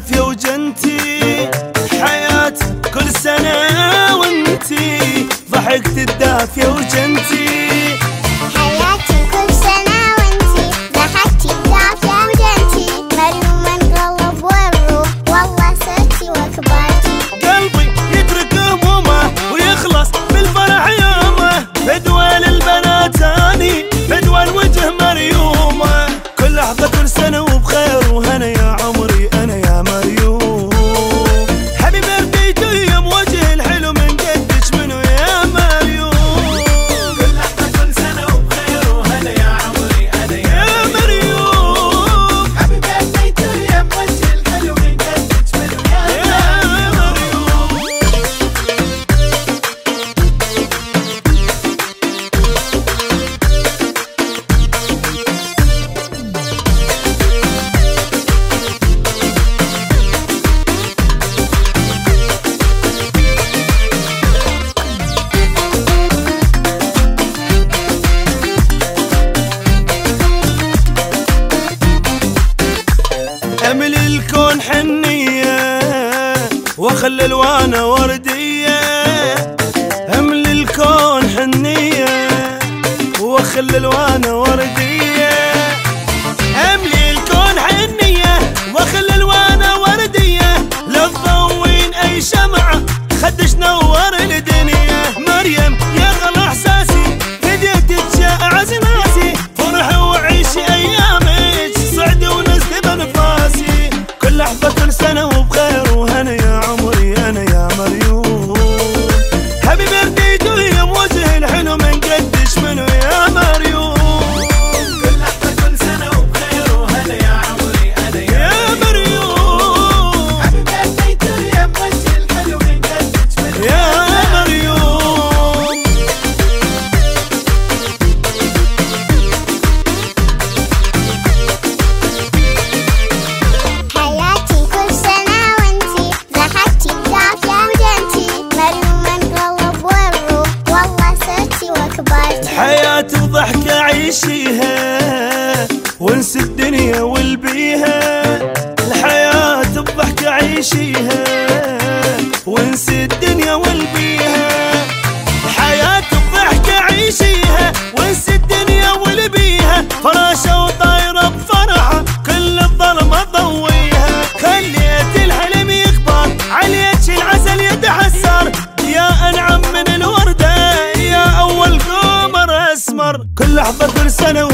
عافية وجنتي حياتي كل سنة وانتي ضحكت الدافية وجنتي الكون حنية وخل الوانه وردية. أمل الكون حنية وخل الوانه وردية. لحظة كل سنة وبخير وهنا يا عمري أنا يا مريم نعيشيها ونسى الدنيا والبيها. الحياة بضحك عيشيها. dursana